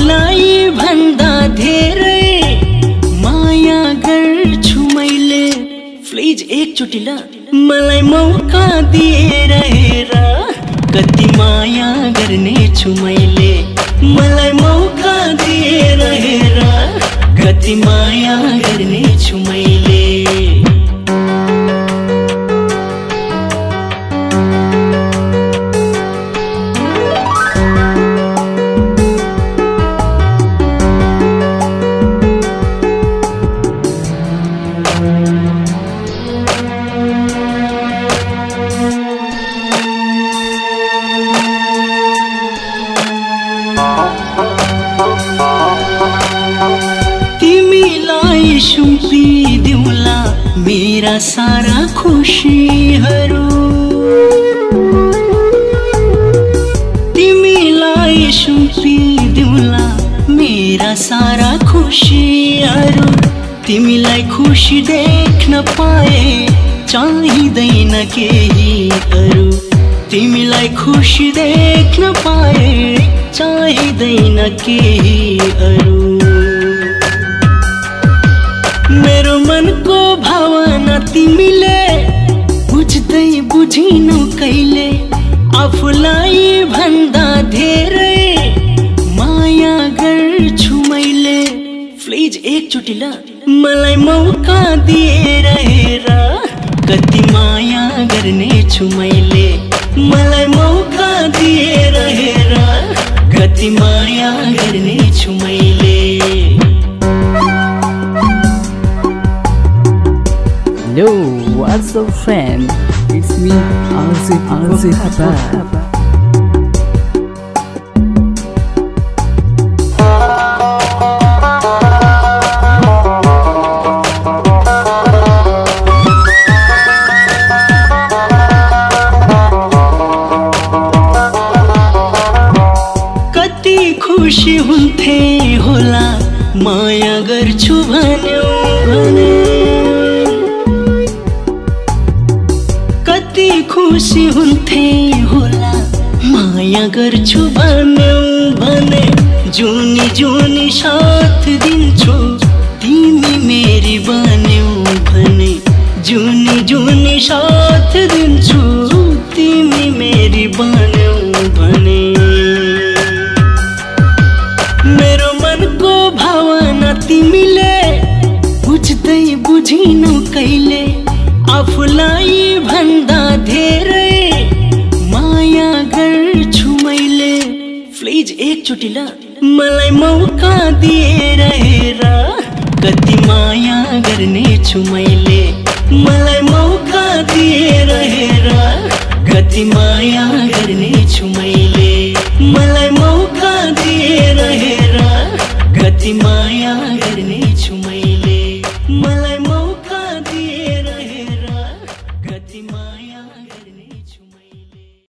तिमीलाई भन्दा धेरै माया गर्छु मैले। फ्लिज एकचोटि ल। मलाई मौका दिएर हेर कति माया गर्ने छु मैले। मलाई मौका दिएर हेर कति माया गर्ने छु मैले। तिमीलाई सुम्पिदिउँला मेरा सारा खुसीहरू तिमीलाई सुम्पिदिउँला मेरा सारा खुसीहरू तिमीलाई खुसी देख्न पाए चाहिँदैन केही अरू तिमीलाई खुसी देख्न पाए चाहिँदैन केही अरू तिमीले बुझ्दै बुझिनौ कहिले। आफूलाई भन्दा धेरै माया गर्छु मैले। प्लिज एकचोटि ल। मलाई मौका दिएर हेर। कति माया गर्नेछु मैले। मलाई मौका दिएर हेर। कति माया गर्नेछु मैले। Hello, what's up, friend? It's me, खुसी हुन्थे होला माया गर्छु भन्यो खुसी हुन्थे होला। माया गर्छु भन्यो भने जुनी जुनी साथ दिन्छु तिमी मेरी बन्यौ भने जुनी जुनी साथ दिन्छु तिमी मेरी बन्यौ भने मेरो मनको भावना तिमीले बुझ्दै बुझिनौ कहिले? आफूलाई भन्दा धेरै माया गर्छु मैले। प्लिज एकचोटि ल मलाई मौका दिएर हेर कति माया गर्ने छु मैले। मलाई मौका दिएर हेर कति माया गर्ने छु मैले। मलाई मौका दिएर हेर कति माया गर्ने छु मैले।